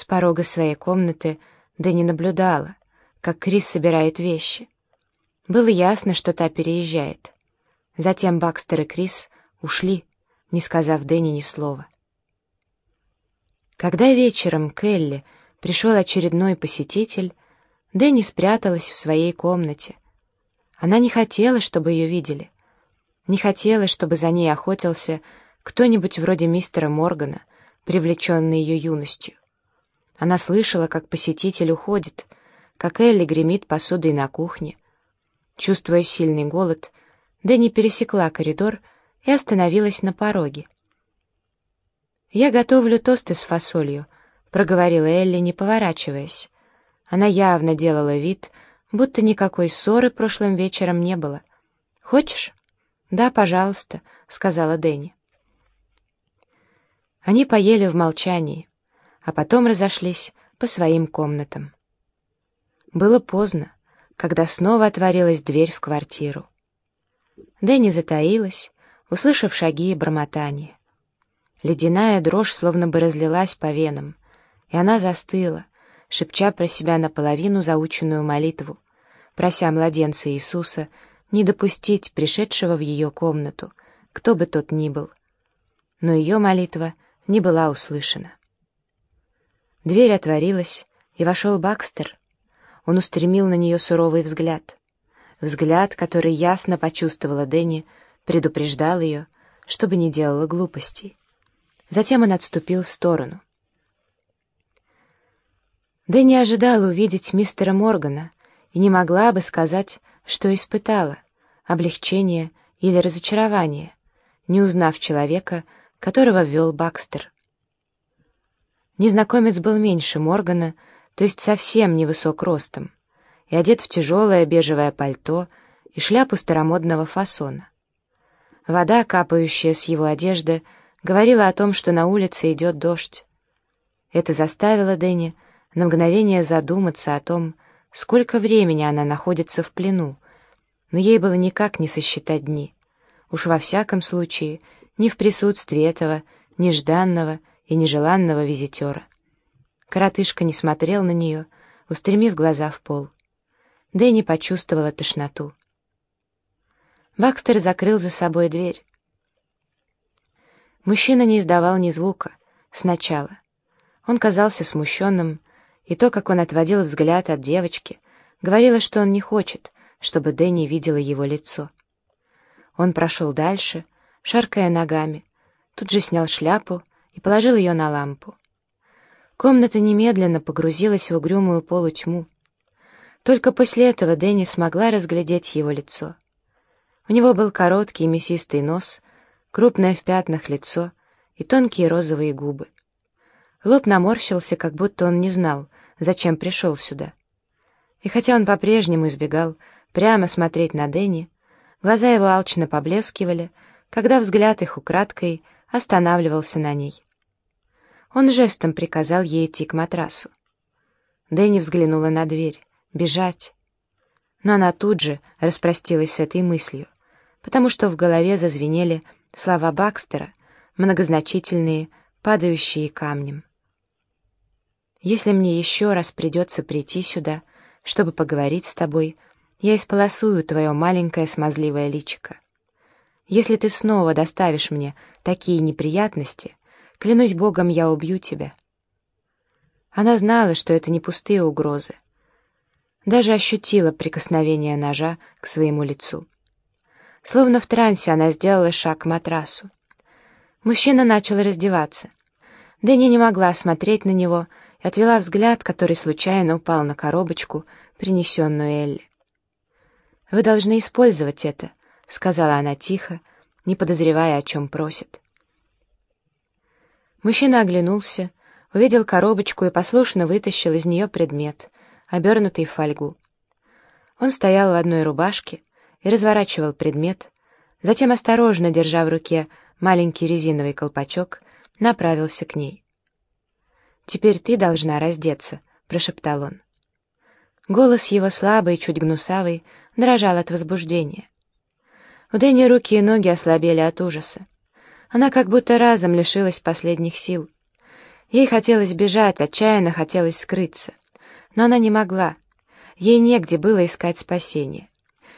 С порога своей комнаты Дэнни наблюдала, как Крис собирает вещи. Было ясно, что та переезжает. Затем Бакстер и Крис ушли, не сказав Дэнни ни слова. Когда вечером к Элли пришел очередной посетитель, Дэнни спряталась в своей комнате. Она не хотела, чтобы ее видели. Не хотела, чтобы за ней охотился кто-нибудь вроде мистера Моргана, привлеченный ее юностью. Она слышала, как посетитель уходит, как Элли гремит посудой на кухне. Чувствуя сильный голод, Дэнни пересекла коридор и остановилась на пороге. «Я готовлю тосты с фасолью», — проговорила Элли, не поворачиваясь. Она явно делала вид, будто никакой ссоры прошлым вечером не было. «Хочешь?» «Да, пожалуйста», — сказала Дэнни. Они поели в молчании, а потом разошлись по своим комнатам. Было поздно, когда снова отворилась дверь в квартиру. Дэнни затаилась, услышав шаги и бормотание. Ледяная дрожь словно бы разлилась по венам, и она застыла, шепча про себя наполовину заученную молитву, прося младенца Иисуса не допустить пришедшего в ее комнату, кто бы тот ни был. Но ее молитва не была услышана. Дверь отворилась, и вошел Бакстер. Он устремил на нее суровый взгляд. Взгляд, который ясно почувствовала Дэнни, предупреждал ее, чтобы не делала глупостей. Затем он отступил в сторону. Дэнни ожидала увидеть мистера Моргана и не могла бы сказать, что испытала — облегчение или разочарование, не узнав человека, которого ввел Бакстер. Незнакомец был меньше Моргана, то есть совсем невысок ростом, и одет в тяжелое бежевое пальто и шляпу старомодного фасона. Вода, капающая с его одежды, говорила о том, что на улице идет дождь. Это заставило Дэнни на мгновение задуматься о том, сколько времени она находится в плену, но ей было никак не сосчитать дни. Уж во всяком случае, не в присутствии этого нежданного и нежеланного визитера. Коротышка не смотрел на нее, устремив глаза в пол. Дэнни почувствовала тошноту. Бакстер закрыл за собой дверь. Мужчина не издавал ни звука. Сначала. Он казался смущенным, и то, как он отводил взгляд от девочки, говорило, что он не хочет, чтобы Дэнни видела его лицо. Он прошел дальше, шаркая ногами, тут же снял шляпу и положил ее на лампу. Комната немедленно погрузилась в угрюмую полутьму. Только после этого Дэнни смогла разглядеть его лицо. У него был короткий мясистый нос, крупное в пятнах лицо и тонкие розовые губы. Лоб наморщился, как будто он не знал, зачем пришел сюда. И хотя он по-прежнему избегал прямо смотреть на Дэнни, глаза его алчно поблескивали, когда взгляд их украдкой останавливался на ней. Он жестом приказал ей идти к матрасу. Дэнни взглянула на дверь. Бежать. Но она тут же распростилась с этой мыслью, потому что в голове зазвенели слова Бакстера, многозначительные, падающие камнем. «Если мне еще раз придется прийти сюда, чтобы поговорить с тобой, я исполосую твое маленькое смазливое личико. Если ты снова доставишь мне такие неприятности, клянусь Богом, я убью тебя». Она знала, что это не пустые угрозы. Даже ощутила прикосновение ножа к своему лицу. Словно в трансе она сделала шаг к матрасу. Мужчина начал раздеваться. Дэнни не могла смотреть на него и отвела взгляд, который случайно упал на коробочку, принесенную Элли. «Вы должны использовать это», — сказала она тихо, не подозревая, о чем просит. Мужчина оглянулся, увидел коробочку и послушно вытащил из нее предмет, обернутый в фольгу. Он стоял в одной рубашке и разворачивал предмет, затем, осторожно держа в руке маленький резиновый колпачок, направился к ней. «Теперь ты должна раздеться», — прошептал он. Голос его слабый, чуть гнусавый, дрожал от возбуждения. У Дэнни руки и ноги ослабели от ужаса. Она как будто разом лишилась последних сил. Ей хотелось бежать, отчаянно хотелось скрыться. Но она не могла. Ей негде было искать спасения.